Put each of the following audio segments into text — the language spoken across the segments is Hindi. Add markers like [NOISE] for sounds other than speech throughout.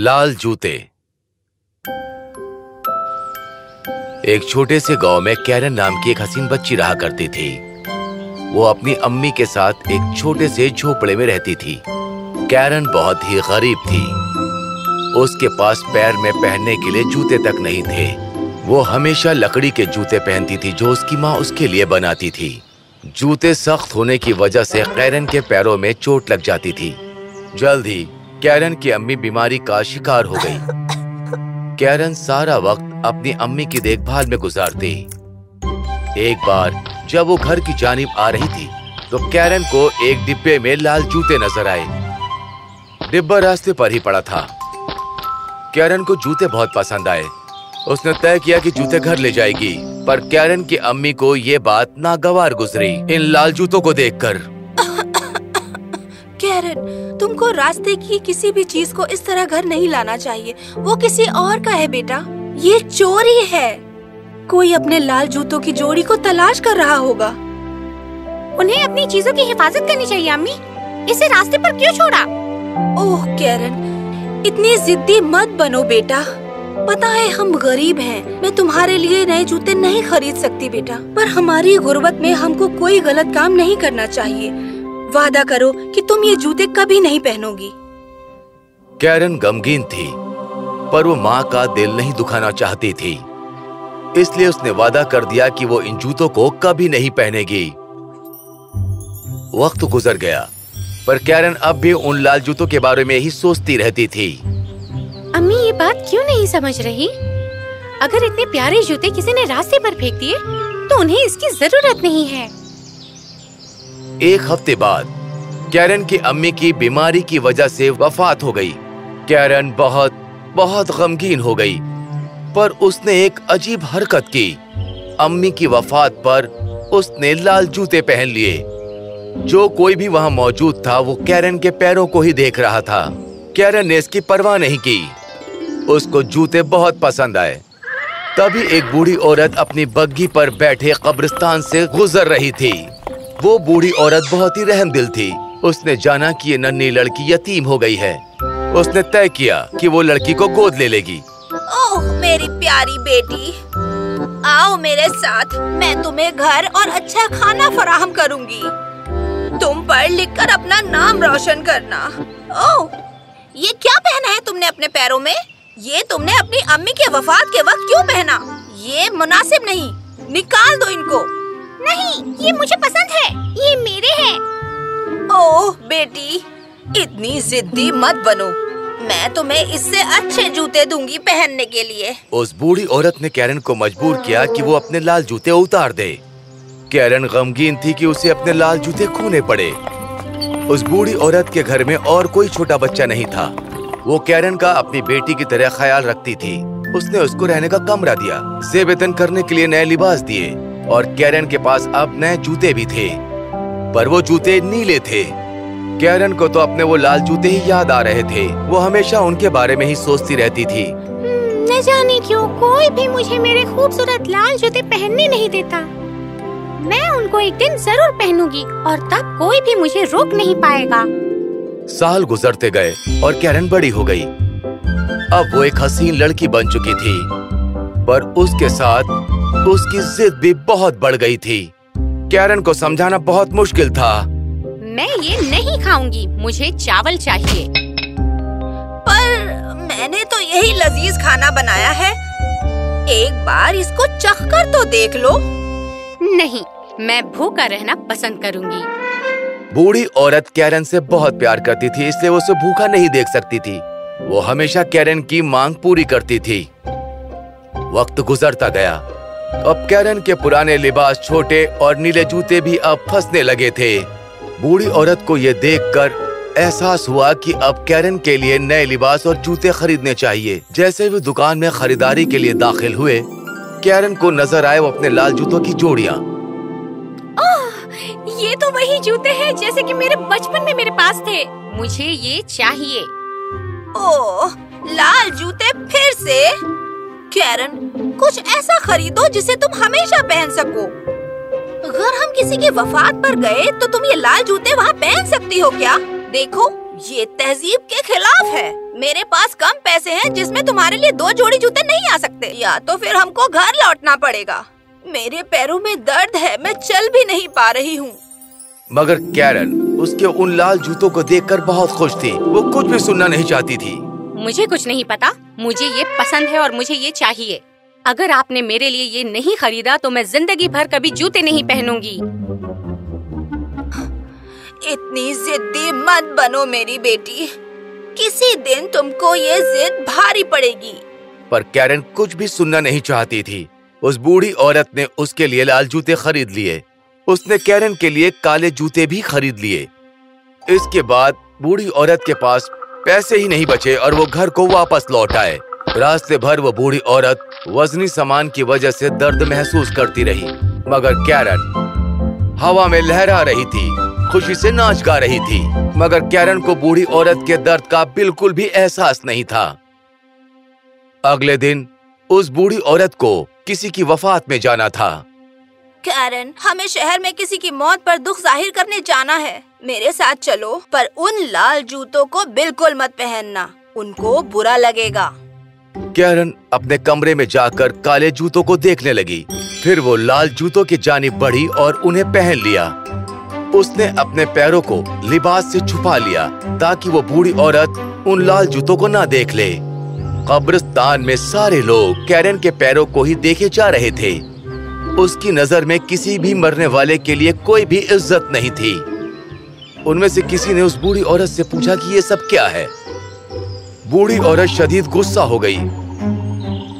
लाल जूते। एक छोटे से गाँव में कैरन नाम की एक हसीन बच्ची रहा करती थी। वो अपनी अम्मी के साथ एक छोटे से झोपड़े में रहती थी। कैरन बहुत ही गरीब थी। उसके पास पैर में पहनने के लिए जूते तक नहीं थे। वो हमेशा लकड़ी के जूते पहनती थी जो उसकी माँ उसके लिए बनाती थी। जूते सख्त होने की वजह से कैरन के पैरों में चोट लग जाती थी। जल्द ही कैरन की अम्मी बीमारी का शिकार हो गई। कैरन सारा वक्त अपनी अम्मी की देखभाल में गुजारती। एक बार जब वो घर की जानिब आ रही थी तो कैरन को एक डिब्बे में लाल जूते नज़र आए। डिब्बा रास्ते पर ही पड़ा था। कैरन को जूते बहुत पसंद आए। उसने तय किया कि जूते घर ले जाएगी, पर कैरन की अम्मी को ये बात नागवार गुजरी इन लाल जूतों को देखकर। [LAUGHS] कैरन तुमको रास्ते की किसी भी चीज़ को इस तरह घर नहीं लाना चाहिए। वो किसी और का है बेटा। ये चोरी है। कोई अपने लाल जूतों की जोड़ी को तलाश कर रहा होगा। उन्हें अपनी चीज़ों की हिफाजत करनी चाहिए अम्मी। इसे रास्ते पर क्यों छोड़ा? ओह कैरन इतनी जिद्दी मत बनो बेटा। पता है हम गरीब हैं। मैं तुम्हारे लिए नए जूते नहीं खरीद सकती बेटा। पर हमारी गुर्बत में हमको कोई गलत काम नहीं करना चाहिए। वादा करो कि तुम ये जूते कभी नहीं पहनोगी। कैरन गमगीन थी पर वो माँ का दिल नहीं दुखाना चाहती थी। इसलिए उसने वादा कर दिया कि वो इन जूतों को कभी नहीं पहनेगी। वक्त गुजर गया पर कैरन अब भी उन लाल जूतों के बारे में ही सोचती रहती थी। अम्मी ये बात क्यों नहीं समझ रही? अगर इतने प्यारे जूते किसी ने रास्ते पर फेंक दिए तो उन्हें इसकी ज़रूरत नहीं है। एक हफ़्ते बाद, कैरन की अम्मी की बीमारी की वजह से वफात हो गई। कैरन बहुत बहुत गमगीन हो गई, पर उसने एक अजीब हरकत की। अम्मी की वफात पर उसने लाल जूते पहन लिए। जो कोई भी वहाँ मौजूद था, वो कैरन के पैरों को ही देख रहा था। कैरन ने इसकी परवाह नहीं की। उसको जूते बहुत पसंद आए। तभी एक बूढ़ी औरत अपनी बग्घी पर बैठे कब्रिस्तान से गुजर रही थी। वो बूढ़ी औरत बहुत ही रहम दिल थी। उसने जाना कि ये नन्ही लड़की यतीम हो गई है। उसने तय किया कि वो लड़की को गोद ले लेगी। ओह, मेरी प्यारी बेटी। आओ मेरे साथ, मैं तुम्हें घर और अच्छा खाना फराहम करूँगी। तुम पढ़ लिख कर अपना नाम रोशन करना। ओह, ये क्या पहना है तुमने अपने पैरों में? ये तुमने अपनी अम्मी के वफात के वक्त क्यों पहना? ये मुनासिब नहीं, निकाल दो इनको। नहीं ये मुझे पसंद है। ये मेरे हैं। ओह बेटी इतनी जिद्दी मत बनो। मैं तुम्हें इससे अच्छे जूते दूँगी पहनने के लिए। उस बूढ़ी औरत ने कैरन को मजबूर किया कि वो अपने लाल जूते उतार दे। कैरन गमगीन थी कि उसे अपने लाल जूते खोने पड़े। उस बूढ़ी औरत के घर में और कोई छोटा बच्चा नहीं था। वो कैरन का अपनी बेटी की तरह ख्याल रखती थी। उसने उसको रहने का कमरा दिया। वेतन करने के लिए नए लिबास दिए। और कैरन के पास अब नए जूते भी थे। पर वो जूते नीले थे। कैरन को तो अपने वो लाल जूते ही याद आ रहे थे। वो हमेशा उनके बारे में ही सोचती रहती थी। न जाने क्यों कोई भी मुझे मेरे खूबसूरत लाल जूते पहनने नहीं देता। मैं उनको एक दिन ज़रूर पहनूँगी और तब कोई भी मुझे रोक नहीं पाएगा। साल गुजरते गए और कैरन बड़ी हो गई। अब वो एक हसीन लड़की बन चुकी थी। पर उसके साथ उसकी जिद भी बहुत बढ़ गई थी। कैरन को समझाना बहुत मुश्किल था। मैं ये नहीं खाऊँगी मुझे चावल चाहिए। पर मैंने तो यही लजीज खाना बनाया है। एक बार इसको चख कर तो देख लो। नहीं मैं भूखा रहना पसंद करूँगी। बूढ़ी औरत कैरन से बहुत प्यार करती थी इसलिए वो उसे भूखा नहीं देख सकती थी। वो हमेशा कैरन की मांग पूरी करती थी। वक्त गुजरता गया। अब कैरन के पुराने लिबास छोटे और नीले जूते भी अब फंसने लगे थे। बूढ़ी औरत को ये देखकर एहसास हुआ कि अब कैरन के लिए नए लिबास और जूते खरीदने चाहिए। जैसे भी दुकान में खरीदारी के लिए दाखिल हुए, कैरन को नज़र आए वो अपने लाल जूतों की जोड़ियाँ। ये तो वही जूते हैं जैसे कि मेरे बचपन में मेरे पास थे। मुझे ये चाहिए। ओह, लाल जूते फिर से? कैरन, कुछ ऐसा खरीदो जिसे तुम हमेशा पहन सको। अगर हम किसी की वफात पर गए तो तुम ये लाल जूते वहाँ पहन सकती हो क्या? देखो, ये तहजीब के खिलाफ है। मेरे पास कम पैसे हैं जिसमें तुम्हारे लिए दो जोड़ी जूते नहीं आ सकते। या तो फिर हमको घर लौटना पड़ेगा। मेरे पैरों में दर्द है, मैं चल भी नहीं पा रही हूँ। मगर कैरन, उसके उन लाल जूतों को देखकर बहुत खुश थी। वो कुछ भी सुनना नहीं चाहती थी। मुझे कुछ नहीं पता। मुझे ये पसंद है और मुझे ये चाहिए। अगर आपने मेरे लिए ये नहीं खरीदा तो मैं ज़िंदगी भर कभी जूते नहीं पहनूँगी। इतनी जिद्दी मत बनो मेरी बेटी। किसी दिन तुमको ये जिद भारी पड़ेगी। पर कैरन कुछ भी सुनना नहीं चाहती थी। उस बूढ़ी औरत ने उसके लिए लाल जूते खरीद लिए। उसने कैरन के लिए काले जूते भी खरीद लिए। इसके बाद बूढ़ी औरत के पास पैसे ही नहीं बचे और वो घर को वापस लौट आए। रास्ते भर वो बूढ़ी औरत वजनी सामान की वजह से दर्द महसूस करती रही, मगर कैरन हवा में लहरा रही थी, खुशी से नाच गा रही थी, मगर कैरन को बूढ़ी औरत के दर्द का बिल्कुल भी एहसास नहीं था। अगले दिन उस बूढ़ी औरत को किसी की वफात में जाना था। कैरन हमें शहर में किसी की मौत पर दुख ज़ाहिर करने जाना है। मेरे साथ चलो, पर उन लाल जूतों को बिल्कुल मत पहनना। उनको बुरा लगेगा। कैरन अपने कमरे में जाकर काले जूतों को देखने लगी। फिर वो लाल जूतों की जानी बढ़ी और उन्हें पहन लिया। उसने अपने पैरों को लिबास से छुपा लिया, ताकि वो बूढ़ी औरत उन लाल जूतों को ना देख ले। कब्रिस्तान में सारे लोग कैरन के पैरों को ही देखे जा रहे थे। उसकी नज़र में किसी भी मरने वाले के लिए कोई भी इज़्ज़त नहीं थी। उनमें से किसी ने उस बूढ़ी औरत से पूछा कि ये सब क्या है? बूढ़ी औरत शदीद गुस्सा हो गई।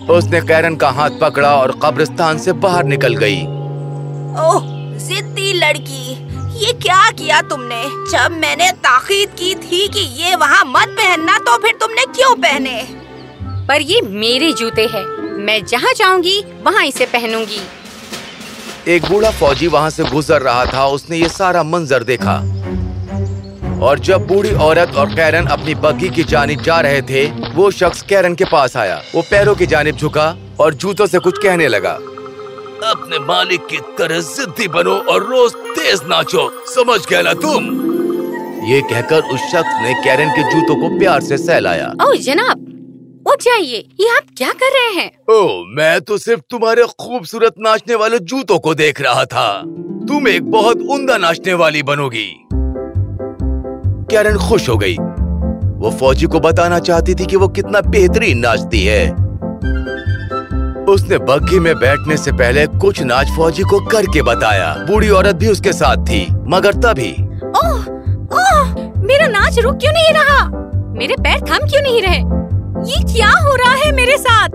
उसने कैरन का हाथ पकड़ा और कब्रिस्तान से बाहर निकल गई। ओह जिद्दी लड़की ये क्या किया तुमने? जब मैंने ताकीद की थी कि ये वहाँ मत पहनना तो फिर तुमने क्यों पहने? पर ये मेरे जूते हैं। मैं जहाँ चाहूँगी वहाँ इसे पहनूँगी। एक बूढ़ा फौजी वहाँ से गुजर रहा था उसने ये सारा मंजर देखा। और जब बूढ़ी औरत और कैरन अपनी बग्घी की जानिब जा रहे थे वो शख्स कैरन के पास आया। वो पैरों की जानिब झुका और जूतों से कुछ कहने लगा। अपने मालिक की तरह जिद्दी बनो और रोज तेज नाचो। समझ गया ना तुम? ये कहकर उस शख्स ने कैरन के जूतों को प्यार से सहलाया। ओह जनाब उठ जाइए। ये आप क्या कर रहे हैं? ओ मैं तो सिर्फ़ तुम्हारे खूबसूरत नाचने वाले जूतों को देख रहा था। तुम एक बहुत उम्दा नाचने वाली बनोगी। कैरन खुश हो गई। वो फौजी को बताना चाहती थी कि वो कितना बेहतरीन नाचती है। उसने बग्घी में बैठने से पहले कुछ नाच फौजी को करके बताया। बूढ़ी औरत भी उसके साथ थी मगर तभी। ओह ओह मेरा नाच रुक क्यों नहीं रहा? मेरे पैर थम क्यों नहीं रहे? ये क्या हो रहा है मेरे साथ?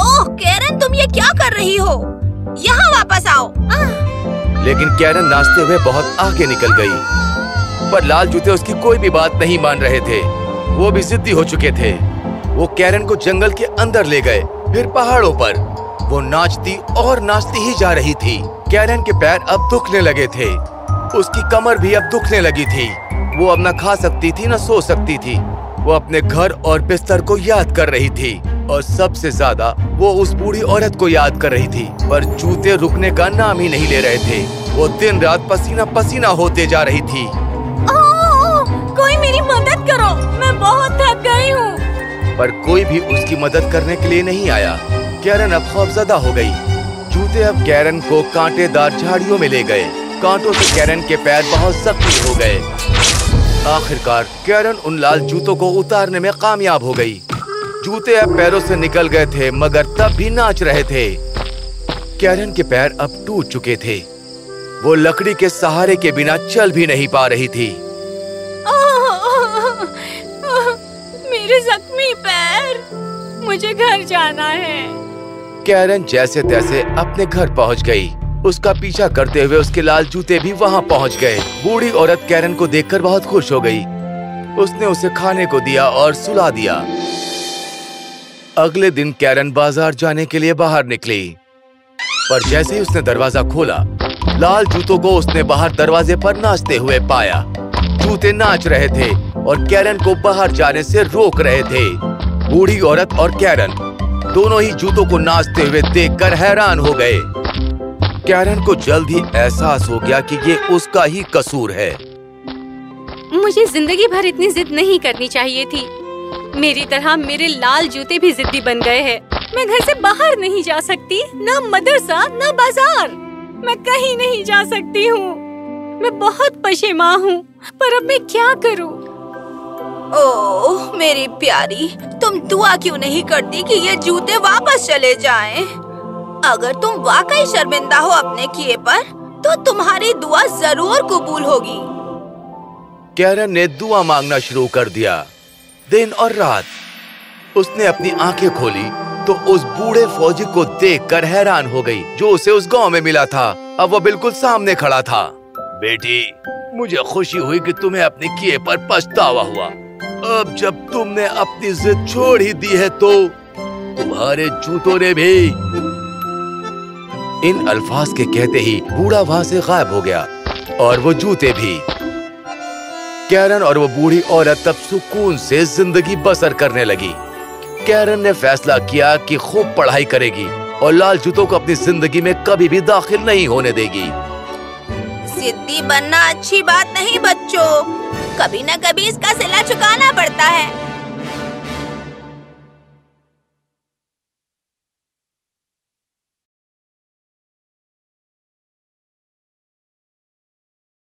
ओह, कैरन, तुम ये क्या कर रही हो? यहाँ वापस आओ। लेकिन कैरन नाचते हुए बहुत आगे निकल गई। पर लाल जूते उसकी कोई भी बात नहीं मान रहे थे। वो भी जिद्दी हो चुके थे। वो कैरन को जंगल के अंदर ले गए, फिर पहाड़ों पर। वो नाचती और नाचती ही जा रही थी। कैरन के पैर अब दुखने लगे थे। उसकी कमर भी अब दुखने लगी थी। वो अब न खा सकती थी, न सो सकती थी। वो अपने घर और बिस्तर को याद कर रही थी। और सबसे ज़्यादा वो उस बूढ़ी औरत को याद कर रही थी। पर जूते रुकने का नाम ही नहीं ले रहे थे। वो दिन रात पसीना पसीना होते जा रही थी। ओह, ओह, कोई मेरी मदद करो। मैं बहुत थक गई हूँ। पर कोई भी उसकी मदद करने के लिए नहीं आया। कैरन अब खौफजदा हो गई। जूते अब कैरन को कांटेदार झाड़ियों में ले गए। कांटों से कैरन के पैर बहुत जख्मी हो गए। आखिरकार कैरन उन लाल जूतों को उतारने में कामयाब हो गई। जूते अब पैरों से निकल गए थे मगर तब भी नाच रहे थे। कैरन के पैर अब टूट चुके थे। वो लकड़ी के सहारे के बिना चल भी नहीं पा रही थी। मेरे जख्मी पैर मुझे घर जाना है। कैरन जैसे तैसे अपने घर पहुँच गई। उसका पीछा करते हुए उसके लाल जूते भी वहाँ पहुँच गए। बूढ़ी औरत कैरन को देखकर बहुत खुश हो गई। उसने उसे खाने को दिया और सुला दिया। अगले दिन कैरन बाज़ार जाने के लिए बाहर निकली। पर जैसे ही उसने दरवाज़ा खोला, लाल जूतों को उसने बाहर दरवाजे पर नाचते हुए पाया। जूते नाच रहे थे और कैरन को बाहर जाने से रोक रहे थे। बूढ़ी औरत और कैरन दोनों ही जूतों को नाचते हुए देखकर हैरान हो गए। कैरन को जल्द ही एहसास हो गया कि ये उसका ही कसूर है। मुझे ज़िंदगी भर इतनी जिद नहीं करनी चाहिए थी। मेरी तरह मेरे लाल जूते भी जिद्दी बन गए हैं। मैं घर से बाहर नहीं जा सकती ना मदरसा ना बाज़ार। मैं कहीं नहीं जा सकती हूँ। मैं बहुत पशेमा हूँ पर अब मैं क्या करूँ? ओह मेरी प्यारी तुम दुआ क्यों नहीं करती कि ये जूते वापस चले जाएँ? अगर तुम वाकई शर्मिंदा हो अपने किए पर तो तुम्हारी दुआ ज़रूर कबूल होगी। कैरन ने दुआ मांगना शुरू कर दिया। दिन और रात, उसने अपनी आँखें खोली तो उस बूढ़े फौजी को देखकर हैरान हो गई, जो उसे उस गाँव में मिला था। अब वो बिल्कुल सामने खड़ा था। बेटी, मुझे खुशी हुई कि तुम्हें अपने किए पर पछतावा हुआ। अब जब तुमने अपनी जिद छोड़ ही दी है तो तुम्हारे जूतों ने भी इन अल्फाज के कहते ही बूढ़ा वहाँ से गायब हो गया, और वो जूते भी। कैरन और वो बूढ़ी औरत तब सुकून से ज़िंदगी बसर करने लगी। कैरन ने फैसला किया कि खूब पढ़ाई करेगी, और लाल जूतों को अपनी ज़िंदगी में कभी भी दाखिल नहीं होने देगी। जिद्दी बनना अच्छी बात नहीं, बच्चों। कभी न कभी इसका सिला चुकाना पड़ता है।